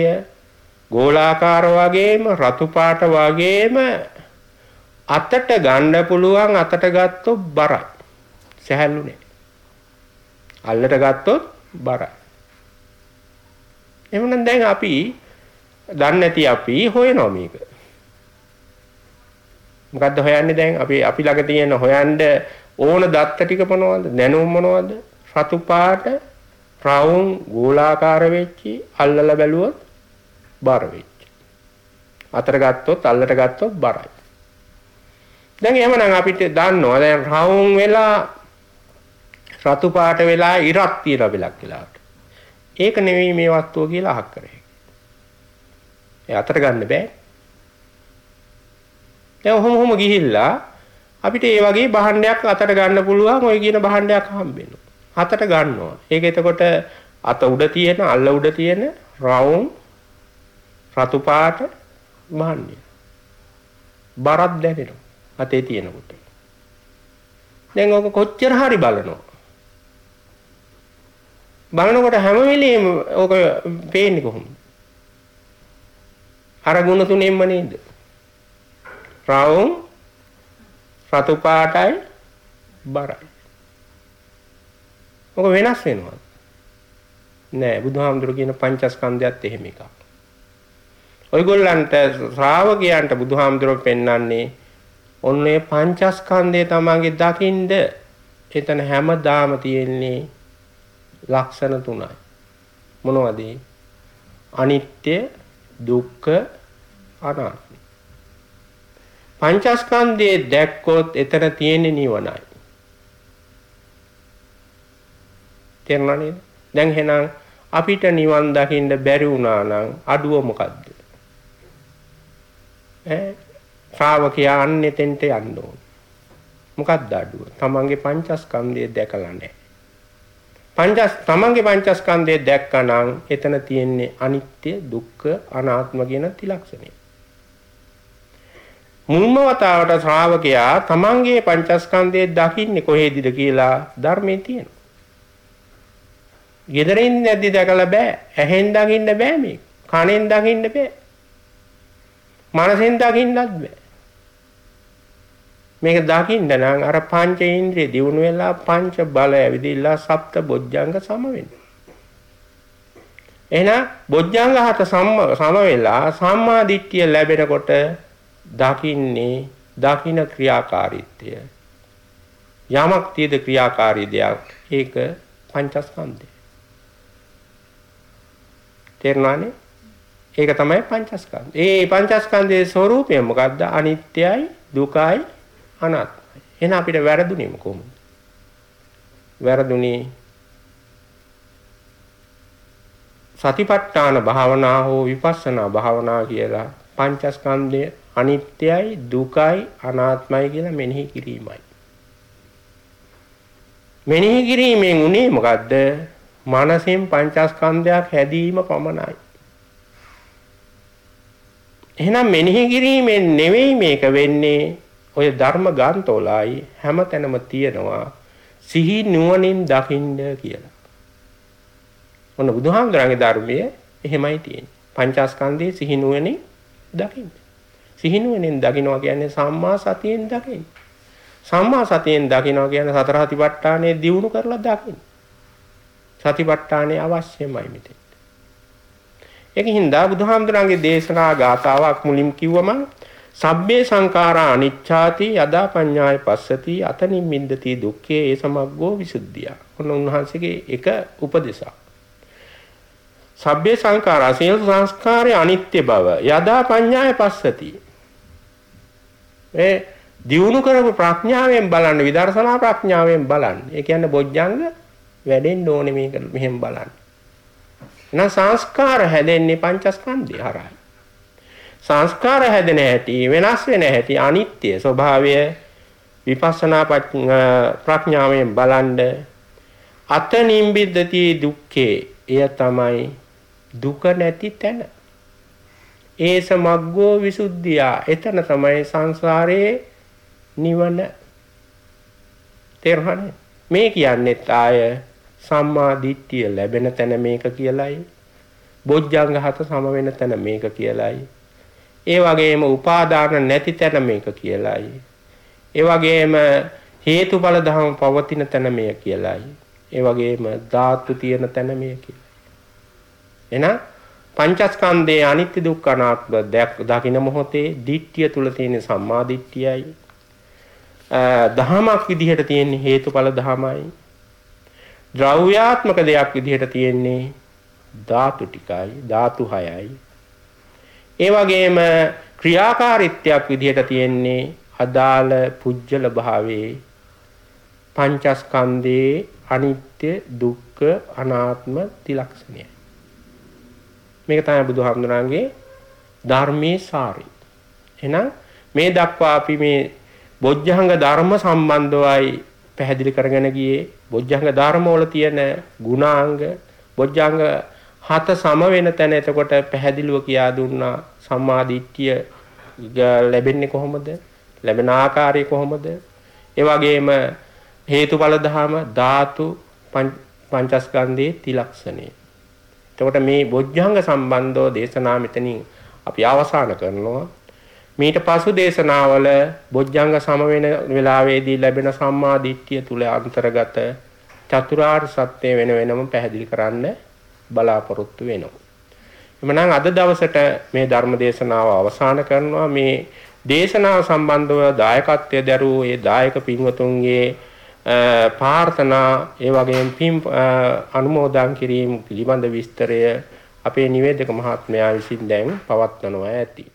ගෝලාකාර වගේම රතු පාට වගේම අතට ගන්න පුළුවන් අතට ගත්තොත් බරයි. සැහැල්ලු නෑ. අල්ලට ගත්තොත් බරයි. එහෙනම් දැන් අපි දන්නේ නැති අපි හොයනවා මේක. මොකද්ද හොයන්නේ දැන් අපි අපි ළඟ තියෙන හොයන්න ඕන දත්ත ටික මොනවද? දැනුම් මොනවද? රතු පාට රවුම් ගෝලාකාර වෙච්චි අල්ලලා බැලුවොත් බර වෙච්ච. අතර ගත්තොත් අල්ලට ගත්තොත් බරයි. දැන් එහෙමනම් අපිට දන්නවා දැන් රවුම් වෙලා රතු පාට වෙලා ඉරක් තියලා බෙලක් වෙලාවට. ඒක නෙවෙයි මේ වස්තුව කියලා අහක් කරේ. ඒ අතර ගන්න බෑ. දැන් ඔහොම ඔහොම ගිහිල්ලා අපිට ඒ වගේ භාණ්ඩයක් අතට ගන්න පුළුවන් ওই කියන භාණ්ඩයක් හම්බ වෙනවා. හතට ගන්නවා. ඒක එතකොට අත උඩ තියෙන අල්ල උඩ තියෙන රවුම් රතු පාට මහන්නේ. බරක් දැනෙනවා අතේ තියෙනකොට. දැන් ඔක කොච්චර හරි බලනවා. බලනකොට හැම වෙලෙම ඔක පේන්නේ කොහොමද? අර ගුණ තුනෙන්ම නේද? රවුම් රතු පාටයි බරයි. ඔක වෙනස් වෙනවා. නෑ බුදුහාමුදුරු කියන පංචස්කන්ධයත් එහෙම එකක්. ඔයගොල්ලන්ට ශ්‍රාවකයන්ට බුදුහාමුදුරුවෝ පෙන්වන්නේ ඔන්නේ පංචස්කන්ධය තමන්ගේ දකින්ද එතන හැමදාම තියෙන්නේ ලක්ෂණ තුනයි. මොනවද? අනිත්‍ය, දුක්ඛ, අනාත්ම. පංචස්කන්ධයේ දැක්කොත් එතන තියෙන්නේ නිවනයි. තේරුණා නේද? දැන් එහෙනම් අපිට නිවන් දකින්න බැරි වුණා නම් අඩුව මොකද්ද? ඈ ශ්‍රාවකයා අන්නෙතෙන්ට යන්න ඕන. මොකක්ද අඩුව? තමන්ගේ පංචස්කන්ධය දැකලා නැහැ. පංචස් තමන්ගේ පංචස්කන්ධය දැක්කනම් එතන තියෙන්නේ අනිත්‍ය, දුක්ඛ, අනාත්ම කියන ත්‍රිලක්ෂණය. මුල්ම වතාවට ශ්‍රාවකයා තමන්ගේ පංචස්කන්ධය දකින්නේ කොහේදීද කියලා ධර්මයේ තියෙනවා. ගෙදරින් නැද්දි දැකලා බෑ. ඇහෙන් දකින්න බෑ මේක. කනෙන් දකින්න බෑ. මනසෙන් දකින්නත් බෑ. මේක දකින්න නම් අර පංච ඉන්ද්‍රිය දිනු වෙලා පංච බල ඇවිදිලා සප්ත බොජ්ජංග සම වෙන්න. එහෙනම් බොජ්ජංග හත සම සම වෙලා සම්මා දිට්ඨිය ලැබෙනකොට දකින්නේ දකින්න ක්‍රියාකාරීත්වය. යමක් තියද ක්‍රියාකාරී දෙයක් ඒක පංචස්කන්ධය. තේරුණානේ? ඒක තමයි පංචස්කන්ධය. ඒ පංචස්කන්ධයේ ස්වરૂපය මොකද්ද? අනිත්‍යයි, දුකයි, අනාත්මයි. එහෙනම් අපිට වැරදුනේ කොහොමද? වැරදුනේ සතිපට්ඨාන භාවනා හෝ විපස්සනා භාවනා කියලා පංචස්කන්ධය අනිත්‍යයි, දුකයි, අනාත්මයි කියලා මෙනෙහි කිරීමයි. මෙනෙහි කිරීමෙන් උනේ මොකද්ද? මනසෙන් පංචස්කන්ධයක් හැදීම පමණයි. එහෙනම් මෙනෙහි කිරීමෙන් නෙවෙයි මේක වෙන්නේ ඔය ධර්ම ගාන්තෝලයි හැමතැනම තියෙනවා සිහි නුවණින් දකින්න කියලා. ඔන්න බුදුහාමුදුරන්ගේ ධර්මයේ එහෙමයි තියෙන්නේ. පංචස්කන්ධයේ සිහි නුවණින් දකින්න. සිහි නුවණින් දකින්නවා කියන්නේ සම්මා සතියෙන් දකින්න. සම්මා සතියෙන් දකින්නවා කියන්නේ සතර හතිපට්ඨානය දියුණු කරලා දකින්න. සතිපට්ඨානය අවශ්‍යමයි මෙතෙන්. ඒකින් දා බුදුහාමුදුරන්ගේ දේශනා ගාතාවක් මුලින් කිව්වම සබ්බේ සංඛාරා අනිච්ඡාති යදා පඤ්ඤාය පස්සති අතනින් මින්දති දුක්ඛේ ඒ සමග්ගෝ විසුද්ධිය. ඔන්න උන්වහන්සේගේ එක උපදේශයක්. සබ්බේ සංඛාරා සියලු සංස්කාරයේ අනිත්‍ය බව යදා පඤ්ඤාය පස්සති. ඒ දියුණු කරපු ප්‍රඥාවෙන් බලන්න විදර්ශනා ප්‍රඥාවෙන් බලන්න. ඒ කියන්නේ බොජ්ජංග වැඩෙන්න ඕනේ මේක මෙහෙම බලන්න. එහෙනම් සංස්කාර හැදෙන්නේ පංචස්කන්ධය හරහා. සංස්කාර හැදෙන හැටි වෙනස් වෙන හැටි අනිත්‍ය ස්වභාවය විපස්සනා ප්‍රඥාවෙන් බලන්ඩ අත නිම්බිද්දති දුක්ඛේ එය තමයි දුක නැති තැන. ඒ සමග්ගෝ විසුද්ධියා එතන තමයි සංසාරයේ නිවන. තේරුණානේ? මේ කියන්නේත් ආය සම්මා දිට්ඨිය ලැබෙන තැන මේක කියලයි. බොජ්ජංග හත සම වෙන තැන මේක කියලයි. ඒ වගේම උපාදාන නැති තැන මේක කියලයි. ඒ වගේම හේතුඵල ධර්ම පවතින තැන මේ කියලයි. ඒ වගේම ධාතු තියෙන තැන මේ කියලයි. එහෙනම් පංචස්කන්ධයේ අනිත්‍ය දුක්ඛ අනාත්ම දකින මොහොතේ දිට්ඨිය තුල තියෙන සම්මා දිට්ඨියයි. දහමක් විදිහට තියෙන හේතුඵල ධමයි. ද්‍රව්‍යාත්මක දෙයක් විදිහට තියෙන්නේ ධාතු ටිකයි ධාතු හයයි. ඒ වගේම ක්‍රියාකාරීත්වයක් විදිහට තියෙන්නේ අදාළ පුජ්‍යල භාවයේ පංචස්කන්ධයේ අනිත්‍ය දුක්ඛ අනාත්ම ත්‍රිලක්ෂණයයි මේක තමයි බුදුහාමුදුරන්ගේ ධර්මයේ සාරය. එහෙනම් මේ දක්වා අපි මේ බොජ්ජංග ධර්ම සම්බන්ධවයි පැහැදිලි කරගෙන ගියේ බොජ්ජංග ධර්ම වල තියෙන ගුණාංග බොජ්ජංග හත සම වෙන තැන එතකොට පැහැදිලිව කියා දුන්නා සම්මා දිට්ඨිය ලැබෙන්නේ කොහොමද? ලැබෙන ආකාරය කොහොමද? ඒ වගේම හේතුඵල ධහම ධාතු පංචස්කන්ධයේ තිලක්ෂණේ. එතකොට මේ බොජ්ජංග සම්බන්ධව දේශනා මෙතනින් අපි අවසන් කරනවා. මීට පසු දේශනාවල බොජ්ජංග සම වෙන වෙලාවේදී ලැබෙන සම්මා දිට්ඨිය තුල අන්තර්ගත චතුරාර්ය සත්‍ය වෙන වෙනම පැහැදිලි කරන්න බලාපොරොත්තු වෙනවා. එමනම් අද දවසට මේ ධර්ම දේශනාව අවසන් කරනවා මේ දේශනාව සම්බන්ධව දායකත්වයේ දරූ ඒ දායක පින්වතුන්ගේ ප්‍රාර්ථනා ඒ වගේම පින් අනුමෝදන් කිරීම පිළිබඳ විස්තරය අපේ නිවේදක මහත්මයා විසින් දැන් පවත්වනවා ඇති.